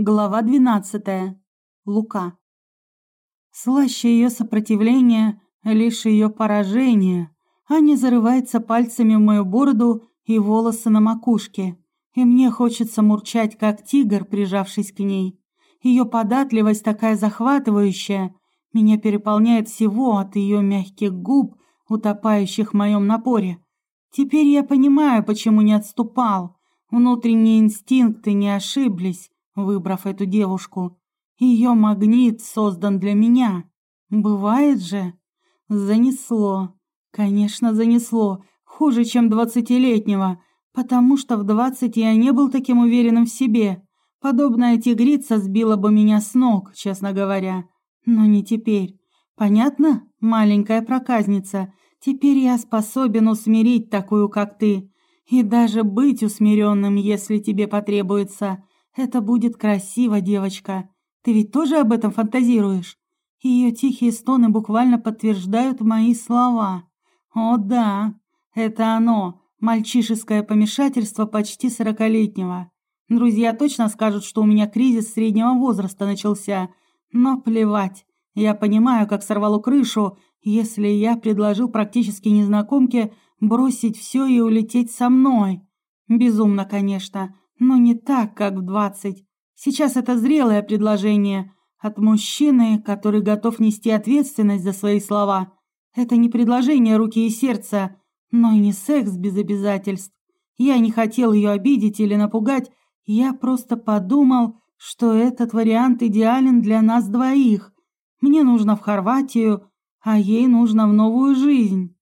Глава двенадцатая. Лука. Слаще ее сопротивление, лишь ее поражение. Аня зарывается пальцами в мою бороду и волосы на макушке. И мне хочется мурчать, как тигр, прижавшись к ней. Ее податливость такая захватывающая. Меня переполняет всего от ее мягких губ, утопающих в моем напоре. Теперь я понимаю, почему не отступал. Внутренние инстинкты не ошиблись, выбрав эту девушку. Ее магнит создан для меня. Бывает же. Занесло. Конечно, занесло. Хуже, чем двадцатилетнего. Потому что в двадцать я не был таким уверенным в себе. Подобная тигрица сбила бы меня с ног, честно говоря. Но не теперь. Понятно, маленькая проказница? Теперь я способен усмирить такую, как ты. И даже быть усмиренным, если тебе потребуется. Это будет красиво, девочка. Ты ведь тоже об этом фантазируешь? Ее тихие стоны буквально подтверждают мои слова. О да, это оно, мальчишеское помешательство почти сорокалетнего. Друзья точно скажут, что у меня кризис среднего возраста начался. Но плевать. Я понимаю, как сорвало крышу, если я предложил практически незнакомке бросить все и улететь со мной. Безумно, конечно, но не так, как в двадцать. Сейчас это зрелое предложение от мужчины, который готов нести ответственность за свои слова. Это не предложение руки и сердца, но и не секс без обязательств. Я не хотел ее обидеть или напугать, я просто подумал, что этот вариант идеален для нас двоих. Мне нужно в Хорватию, а ей нужно в новую жизнь.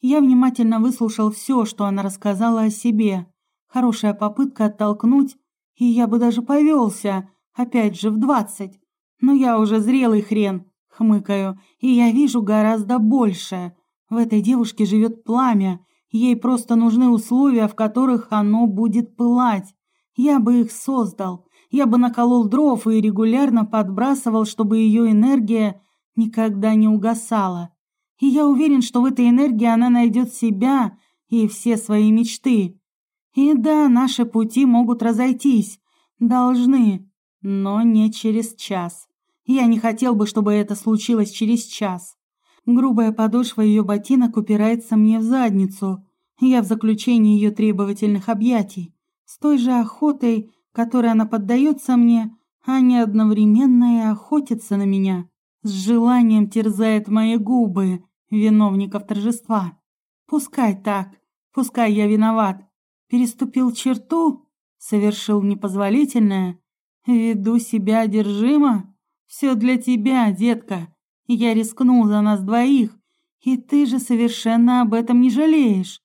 Я внимательно выслушал все, что она рассказала о себе. Хорошая попытка оттолкнуть, и я бы даже повелся, опять же в двадцать. Но я уже зрелый хрен, хмыкаю, и я вижу гораздо больше. В этой девушке живет пламя, ей просто нужны условия, в которых оно будет пылать. Я бы их создал, я бы наколол дров и регулярно подбрасывал, чтобы ее энергия никогда не угасала. И я уверен, что в этой энергии она найдет себя и все свои мечты. И да, наши пути могут разойтись. Должны. Но не через час. Я не хотел бы, чтобы это случилось через час. Грубая подошва ее ботинок упирается мне в задницу. Я в заключении ее требовательных объятий. С той же охотой, которой она поддается мне, не одновременно и охотится на меня. С желанием терзает мои губы, виновников торжества. Пускай так, пускай я виноват. Переступил черту, совершил непозволительное, веду себя одержимо. Все для тебя, детка. Я рискнул за нас двоих, и ты же совершенно об этом не жалеешь.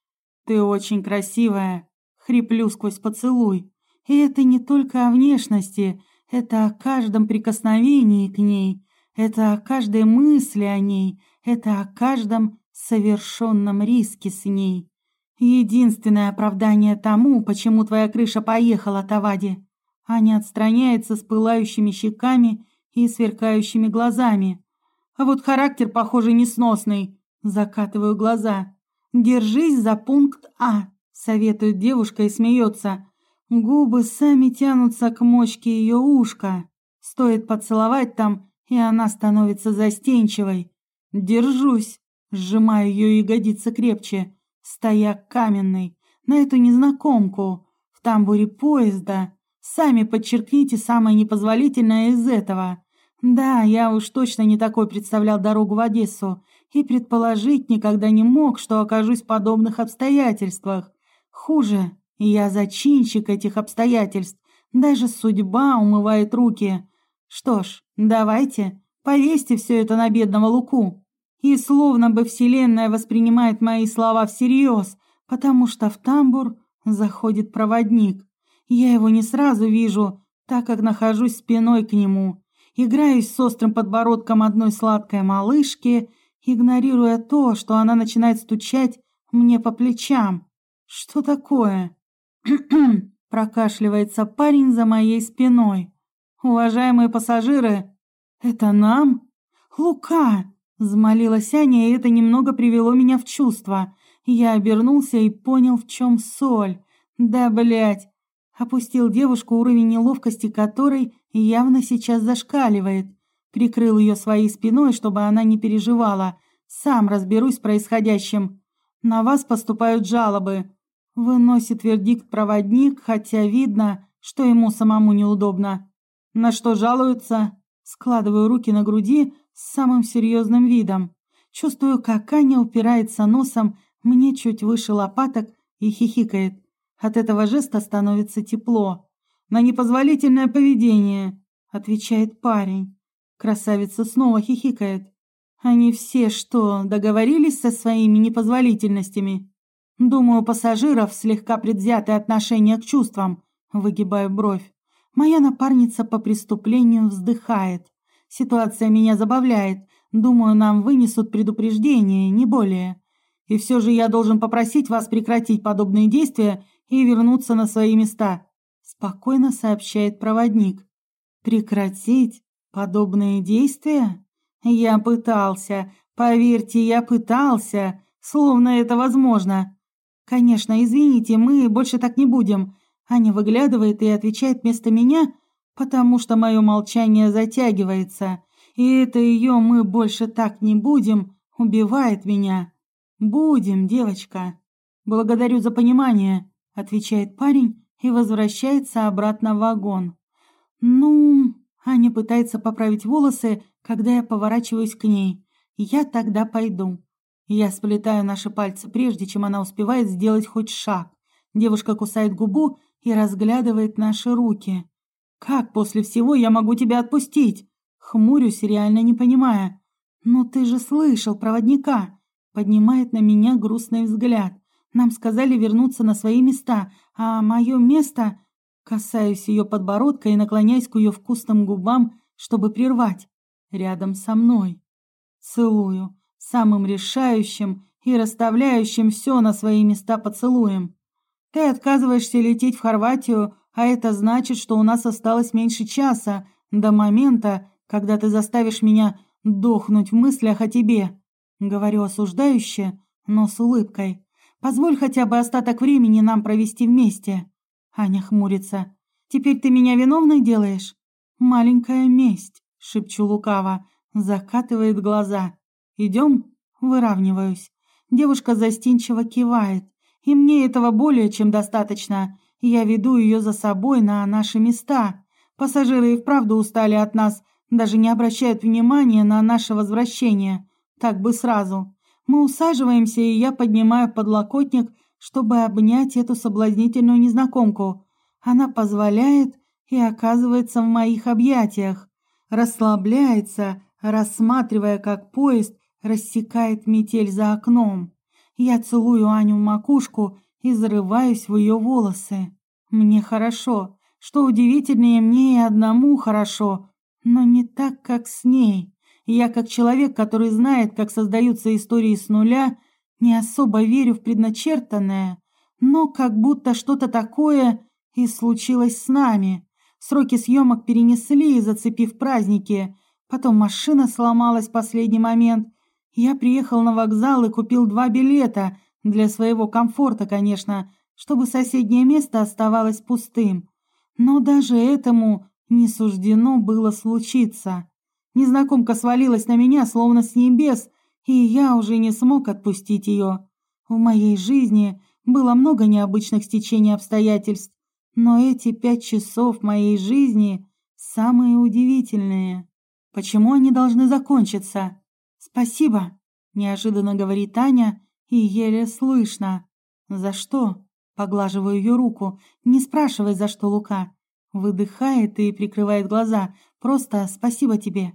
Ты очень красивая, хриплю сквозь поцелуй. И это не только о внешности, это о каждом прикосновении к ней, это о каждой мысли о ней, это о каждом совершенном риске с ней. Единственное оправдание тому, почему твоя крыша поехала, Тавади. Аня отстраняется с пылающими щеками и сверкающими глазами. А вот характер, похоже, несносный. Закатываю глаза. Держись за пункт А, советует девушка и смеется. Губы сами тянутся к мочке ее ушка. Стоит поцеловать там, и она становится застенчивой. Держусь, сжимаю ее ягодицы крепче, стоя каменной, на эту незнакомку, в тамбуре поезда. Сами подчеркните самое непозволительное из этого. Да, я уж точно не такой представлял дорогу в Одессу и предположить никогда не мог, что окажусь в подобных обстоятельствах. Хуже, я зачинщик этих обстоятельств. Даже судьба умывает руки. Что ж, давайте, повесьте все это на бедного Луку. И словно бы Вселенная воспринимает мои слова всерьез, потому что в тамбур заходит проводник. Я его не сразу вижу, так как нахожусь спиной к нему. Играюсь с острым подбородком одной сладкой малышки, игнорируя то, что она начинает стучать мне по плечам. Что такое? прокашливается парень за моей спиной. Уважаемые пассажиры, это нам? Лука! Взмолилась Аня, и это немного привело меня в чувство. Я обернулся и понял, в чем соль. Да, блядь. Опустил девушку, уровень неловкости которой явно сейчас зашкаливает. Прикрыл ее своей спиной, чтобы она не переживала. Сам разберусь с происходящим. На вас поступают жалобы. Выносит вердикт проводник, хотя видно, что ему самому неудобно. На что жалуются? Складываю руки на груди с самым серьезным видом. Чувствую, как Аня упирается носом мне чуть выше лопаток и хихикает. От этого жеста становится тепло. «На непозволительное поведение», — отвечает парень. Красавица снова хихикает. «Они все что, договорились со своими непозволительностями?» «Думаю, пассажиров слегка предвзятое отношение к чувствам», — выгибаю бровь. Моя напарница по преступлению вздыхает. Ситуация меня забавляет. Думаю, нам вынесут предупреждение, не более. И все же я должен попросить вас прекратить подобные действия и вернуться на свои места», — спокойно сообщает проводник. «Прекратить подобные действия? Я пытался, поверьте, я пытался, словно это возможно. Конечно, извините, мы больше так не будем. Аня выглядывает и отвечает вместо меня, потому что мое молчание затягивается. И это ее «мы больше так не будем» убивает меня. Будем, девочка. Благодарю за понимание, отвечает парень и возвращается обратно в вагон. Ну, Аня пытается поправить волосы, когда я поворачиваюсь к ней. Я тогда пойду. Я сплетаю наши пальцы, прежде чем она успевает сделать хоть шаг. Девушка кусает губу и разглядывает наши руки. «Как после всего я могу тебя отпустить?» Хмурюсь, реально не понимая. «Ну ты же слышал проводника!» Поднимает на меня грустный взгляд. «Нам сказали вернуться на свои места, а мое место...» Касаюсь ее подбородка и наклоняюсь к ее вкусным губам, чтобы прервать. Рядом со мной. Целую. Самым решающим и расставляющим все на свои места поцелуем. Ты отказываешься лететь в Хорватию, а это значит, что у нас осталось меньше часа до момента, когда ты заставишь меня дохнуть в мыслях о тебе. Говорю осуждающе, но с улыбкой. Позволь хотя бы остаток времени нам провести вместе. Аня хмурится. Теперь ты меня виновной делаешь? Маленькая месть, шепчу лукаво, закатывает глаза. Идем? Выравниваюсь. Девушка застенчиво кивает. И мне этого более чем достаточно. Я веду ее за собой на наши места. Пассажиры и вправду устали от нас, даже не обращают внимания на наше возвращение. Так бы сразу. Мы усаживаемся, и я поднимаю подлокотник, чтобы обнять эту соблазнительную незнакомку. Она позволяет и оказывается в моих объятиях. Расслабляется, рассматривая, как поезд рассекает метель за окном. Я целую Аню в макушку и зарываюсь в ее волосы. Мне хорошо. Что удивительнее, мне и одному хорошо, но не так, как с ней. Я, как человек, который знает, как создаются истории с нуля, не особо верю в предначертанное, но как будто что-то такое и случилось с нами. Сроки съемок перенесли, зацепив праздники. Потом машина сломалась в последний момент – я приехал на вокзал и купил два билета, для своего комфорта, конечно, чтобы соседнее место оставалось пустым. Но даже этому не суждено было случиться. Незнакомка свалилась на меня, словно с небес, и я уже не смог отпустить ее. В моей жизни было много необычных стечений обстоятельств, но эти пять часов моей жизни самые удивительные. Почему они должны закончиться? «Спасибо», — неожиданно говорит Аня и еле слышно. «За что?» — поглаживаю ее руку. «Не спрашивай, за что, Лука». Выдыхает и прикрывает глаза. «Просто спасибо тебе».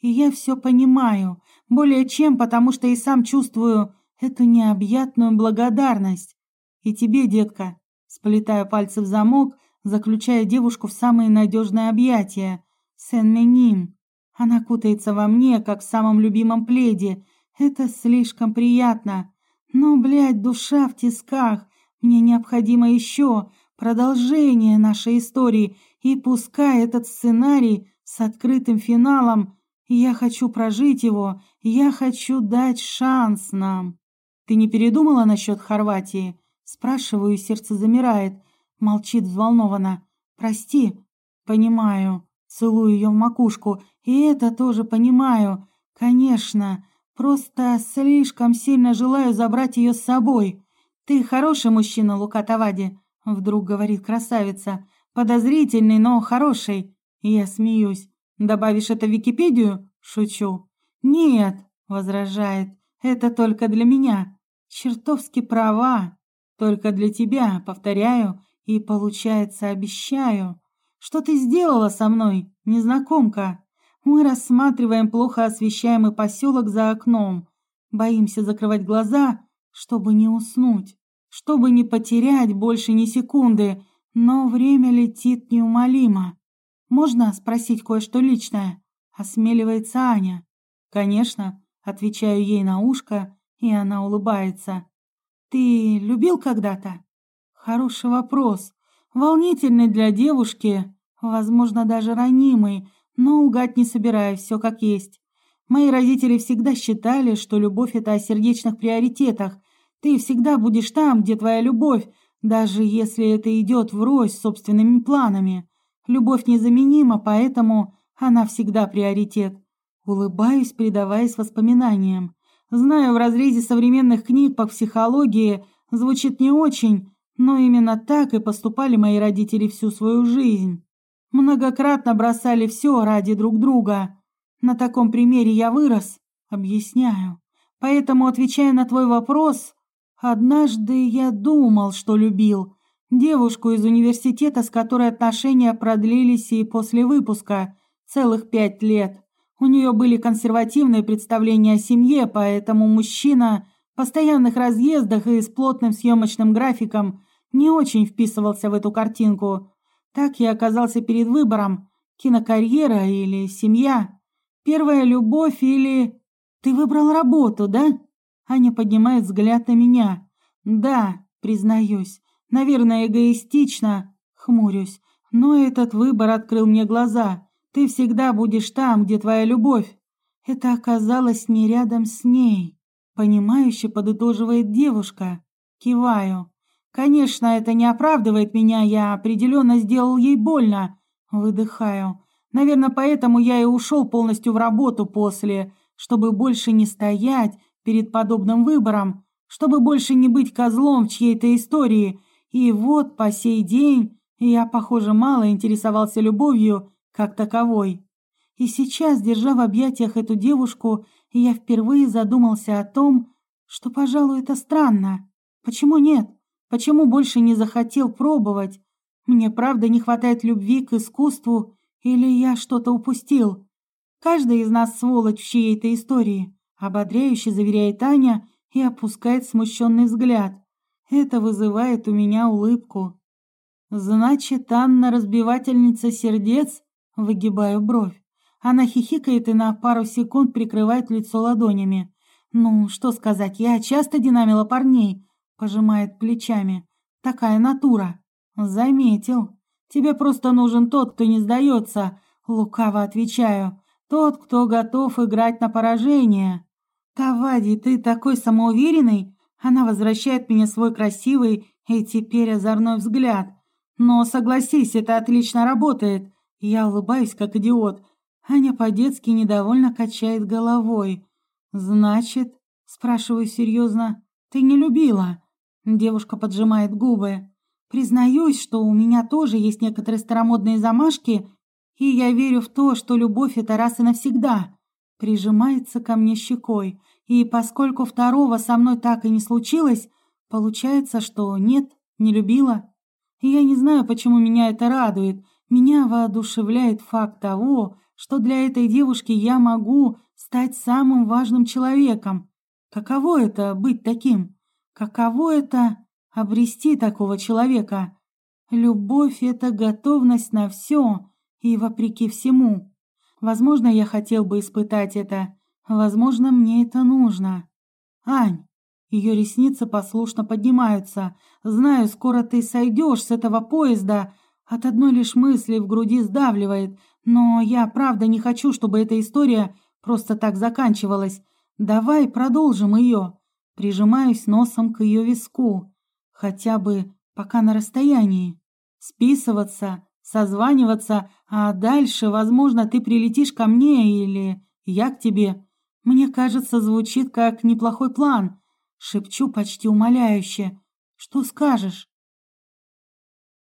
И я все понимаю. Более чем, потому что и сам чувствую эту необъятную благодарность. И тебе, детка. Сплетаю пальцы в замок, заключая девушку в самые надежные объятия. Сен-Меним. Она кутается во мне, как в самом любимом пледе. Это слишком приятно. Но, блядь, душа в тисках. Мне необходимо еще продолжение нашей истории. И пускай этот сценарий с открытым финалом, я хочу прожить его, я хочу дать шанс нам. Ты не передумала насчет Хорватии? Спрашиваю, сердце замирает. Молчит взволнованно. «Прости». «Понимаю». Целую ее в макушку. «И это тоже понимаю. Конечно. Просто слишком сильно желаю забрать ее с собой. Ты хороший мужчина, Лука Тавади», — вдруг говорит красавица. «Подозрительный, но хороший». Я смеюсь. «Добавишь это в Википедию?» Шучу. «Нет», — возражает. «Это только для меня. Чертовски права. Только для тебя, повторяю, и, получается, обещаю. Что ты сделала со мной, незнакомка? Мы рассматриваем плохо освещаемый поселок за окном. Боимся закрывать глаза, чтобы не уснуть, чтобы не потерять больше ни секунды, но время летит неумолимо. Можно спросить кое-что личное? Осмеливается Аня. Конечно, отвечаю ей на ушко, и она улыбается. Ты любил когда-то? Хороший вопрос. Волнительный для девушки, возможно, даже ранимый, но лгать не собираюсь, все как есть. Мои родители всегда считали, что любовь — это о сердечных приоритетах. Ты всегда будешь там, где твоя любовь, даже если это идет врозь с собственными планами. Любовь незаменима, поэтому она всегда приоритет. Улыбаюсь, предаваясь воспоминаниям. Знаю, в разрезе современных книг по психологии звучит не очень, но именно так и поступали мои родители всю свою жизнь. Многократно бросали все ради друг друга. На таком примере я вырос, объясняю. Поэтому, отвечая на твой вопрос, однажды я думал, что любил девушку из университета, с которой отношения продлились и после выпуска, целых пять лет. У нее были консервативные представления о семье, поэтому мужчина в постоянных разъездах и с плотным съемочным графиком не очень вписывался в эту картинку. Так я оказался перед выбором – кинокарьера или семья. Первая любовь или... Ты выбрал работу, да? Аня поднимает взгляд на меня. Да, признаюсь. Наверное, эгоистично. Хмурюсь. Но этот выбор открыл мне глаза. Ты всегда будешь там, где твоя любовь. Это оказалось не рядом с ней. Понимающе подытоживает девушка. Киваю. Конечно, это не оправдывает меня, я определенно сделал ей больно. Выдыхаю. Наверное, поэтому я и ушел полностью в работу после, чтобы больше не стоять перед подобным выбором, чтобы больше не быть козлом в чьей-то истории. И вот по сей день я, похоже, мало интересовался любовью как таковой. И сейчас, держа в объятиях эту девушку, я впервые задумался о том, что, пожалуй, это странно. Почему нет? Почему больше не захотел пробовать? Мне правда не хватает любви к искусству или я что-то упустил? Каждый из нас сволочь в чьей-то истории, ободряюще заверяет Аня и опускает смущенный взгляд. Это вызывает у меня улыбку. Значит, Анна разбивательница сердец? Выгибаю бровь. Она хихикает и на пару секунд прикрывает лицо ладонями. Ну, что сказать, я часто динамила парней, Пожимает плечами. Такая натура. Заметил. Тебе просто нужен тот, кто не сдается. Лукаво отвечаю. Тот, кто готов играть на поражение. Тавади, ты такой самоуверенный. Она возвращает мне свой красивый и теперь озорной взгляд. Но согласись, это отлично работает. Я улыбаюсь, как идиот. Аня по-детски недовольно качает головой. «Значит?» – спрашиваю серьезно. «Ты не любила?» Девушка поджимает губы. Признаюсь, что у меня тоже есть некоторые старомодные замашки, и я верю в то, что любовь — это раз и навсегда. Прижимается ко мне щекой, и поскольку второго со мной так и не случилось, получается, что нет, не любила. Я не знаю, почему меня это радует. Меня воодушевляет факт того, что для этой девушки я могу стать самым важным человеком. Каково это — быть таким? Каково это — обрести такого человека? Любовь — это готовность на все и вопреки всему. Возможно, я хотел бы испытать это. Возможно, мне это нужно. Ань, ее ресницы послушно поднимаются. Знаю, скоро ты сойдешь с этого поезда. От одной лишь мысли в груди сдавливает. Но я правда не хочу, чтобы эта история просто так заканчивалась. Давай продолжим ее. Прижимаюсь носом к ее виску, хотя бы пока на расстоянии. списываться, созваниваться, а дальше, возможно, ты прилетишь ко мне или я к тебе. Мне кажется, звучит как неплохой план. Шепчу почти умоляюще. Что скажешь?